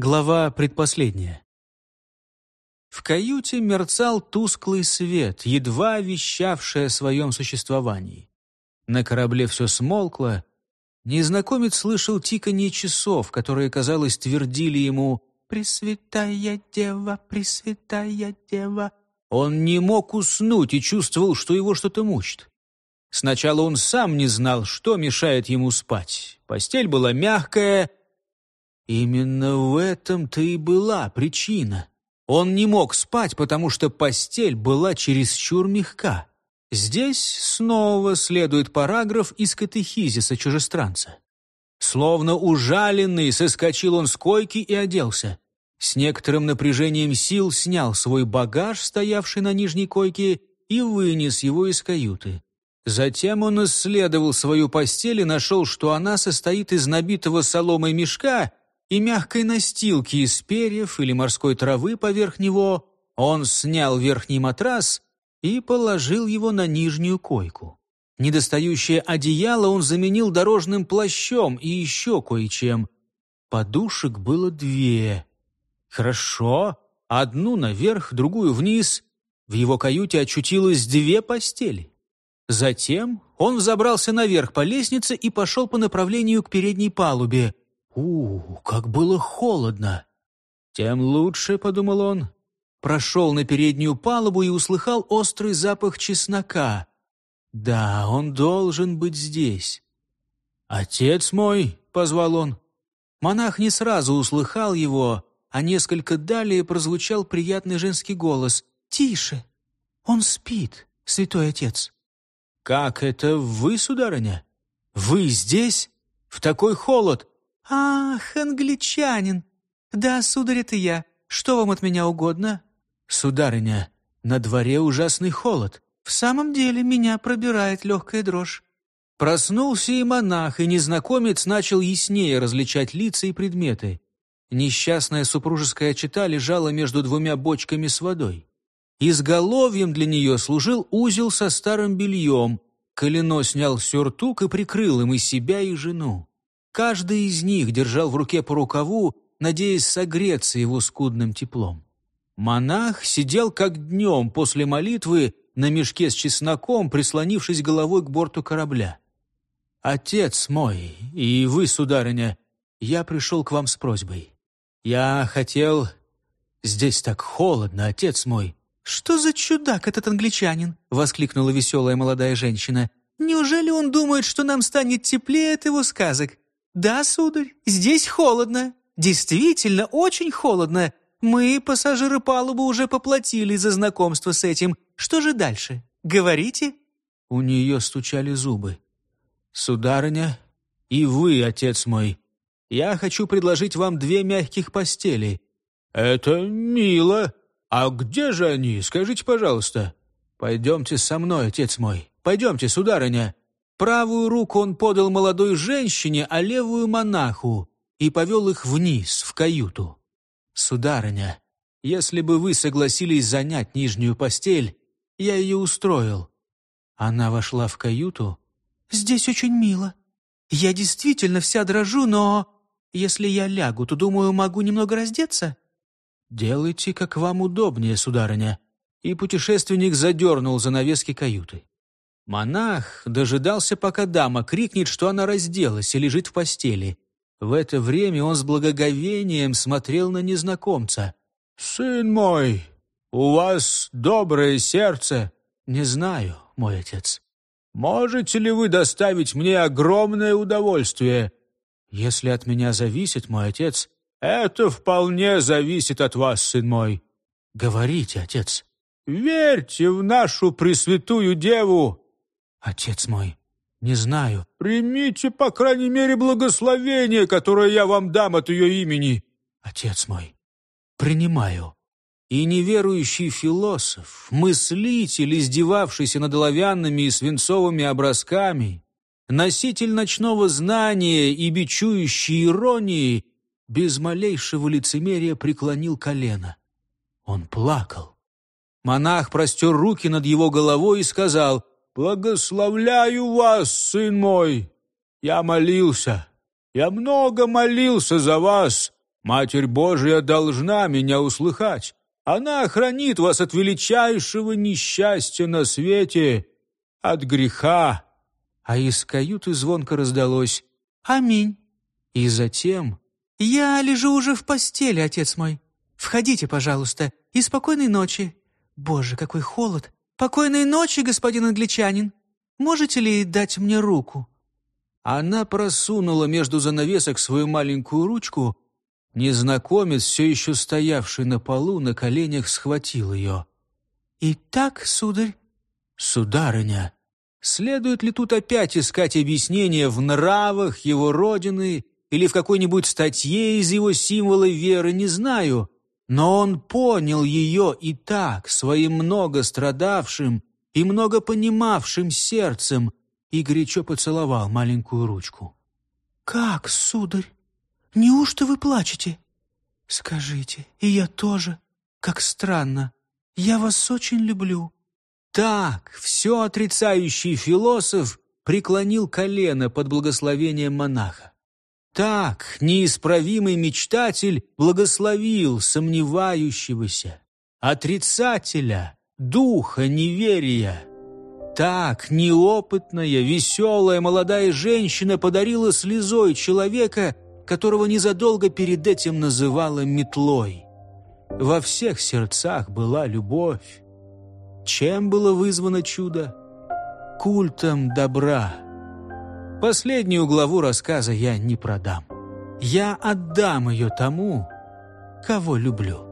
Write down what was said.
Глава предпоследняя. В каюте мерцал тусклый свет, едва вещавший о своем существовании. На корабле все смолкло. Незнакомец слышал тиканье часов, которые, казалось, твердили ему «Пресвятая Дева, Пресвятая Дева». Он не мог уснуть и чувствовал, что его что-то мучит. Сначала он сам не знал, что мешает ему спать. Постель была мягкая, Именно в этом-то и была причина. Он не мог спать, потому что постель была чересчур мягка. Здесь снова следует параграф из катехизиса чужестранца. Словно ужаленный, соскочил он с койки и оделся. С некоторым напряжением сил снял свой багаж, стоявший на нижней койке, и вынес его из каюты. Затем он исследовал свою постель и нашел, что она состоит из набитого соломой мешка и мягкой настилки из перьев или морской травы поверх него, он снял верхний матрас и положил его на нижнюю койку. Недостающее одеяло он заменил дорожным плащом и еще кое-чем. Подушек было две. Хорошо, одну наверх, другую вниз. В его каюте очутилось две постели. Затем он забрался наверх по лестнице и пошел по направлению к передней палубе. «У, как было холодно!» «Тем лучше», — подумал он. Прошел на переднюю палубу и услыхал острый запах чеснока. «Да, он должен быть здесь». «Отец мой!» — позвал он. Монах не сразу услыхал его, а несколько далее прозвучал приятный женский голос. «Тише! Он спит, святой отец!» «Как это вы, сударыня? Вы здесь? В такой холод? «Ах, англичанин! Да, сударь, это я. Что вам от меня угодно?» «Сударыня, на дворе ужасный холод. В самом деле меня пробирает легкая дрожь». Проснулся и монах, и незнакомец начал яснее различать лица и предметы. Несчастная супружеская чета лежала между двумя бочками с водой. Изголовьем для нее служил узел со старым бельем. Колено снял сюртук и прикрыл им и себя, и жену. Каждый из них держал в руке по рукаву, надеясь согреться его скудным теплом. Монах сидел как днем после молитвы на мешке с чесноком, прислонившись головой к борту корабля. «Отец мой, и вы, сударыня, я пришел к вам с просьбой. Я хотел... Здесь так холодно, отец мой». «Что за чудак этот англичанин?» — воскликнула веселая молодая женщина. «Неужели он думает, что нам станет теплее от его сказок? «Да, сударь, здесь холодно. Действительно, очень холодно. Мы, пассажиры палубы, уже поплатили за знакомство с этим. Что же дальше? Говорите?» У нее стучали зубы. «Сударыня, и вы, отец мой, я хочу предложить вам две мягких постели». «Это мило. А где же они? Скажите, пожалуйста». «Пойдемте со мной, отец мой. Пойдемте, сударыня». Правую руку он подал молодой женщине, а левую — монаху, и повел их вниз, в каюту. «Сударыня, если бы вы согласились занять нижнюю постель, я ее устроил». Она вошла в каюту. «Здесь очень мило. Я действительно вся дрожу, но если я лягу, то, думаю, могу немного раздеться». «Делайте, как вам удобнее, сударыня». И путешественник задернул занавески каюты. Монах дожидался, пока дама крикнет, что она разделась и лежит в постели. В это время он с благоговением смотрел на незнакомца. «Сын мой, у вас доброе сердце?» «Не знаю, мой отец». «Можете ли вы доставить мне огромное удовольствие?» «Если от меня зависит, мой отец...» «Это вполне зависит от вас, сын мой». «Говорите, отец». «Верьте в нашу Пресвятую Деву «Отец мой, не знаю». «Примите, по крайней мере, благословение, которое я вам дам от ее имени». «Отец мой, принимаю». И неверующий философ, мыслитель, издевавшийся над оловянными и свинцовыми образками, носитель ночного знания и бичующий иронии, без малейшего лицемерия преклонил колено. Он плакал. Монах простер руки над его головой и сказал, «Благословляю вас, сын мой! Я молился, я много молился за вас, Матерь Божия должна меня услыхать. Она охранит вас от величайшего несчастья на свете, от греха». А из каюты звонко раздалось «Аминь». И затем «Я лежу уже в постели, отец мой. Входите, пожалуйста, и спокойной ночи. Боже, какой холод! Покойной ночи, господин англичанин. Можете ли дать мне руку?» Она просунула между занавесок свою маленькую ручку. Незнакомец, все еще стоявший на полу, на коленях схватил ее. «Итак, сударь...» «Сударыня, следует ли тут опять искать объяснение в нравах его родины или в какой-нибудь статье из его символа веры, не знаю, но он понял ее и так, своим много страдавшим и много понимавшим сердцем, и горячо поцеловал маленькую ручку. «Как, сударь? Неужто вы плачете?» «Скажите, и я тоже. Как странно. Я вас очень люблю». Так, все отрицающий философ преклонил колено под благословением монаха. Так неисправимый мечтатель благословил сомневающегося, отрицателя, духа неверия. Так неопытная, веселая молодая женщина подарила слезой человека, которого незадолго перед этим называла метлой. Во всех сердцах была любовь. Чем было вызвано чудо? Культом добра. Последнюю главу рассказа я не продам. Я отдам ее тому, кого люблю.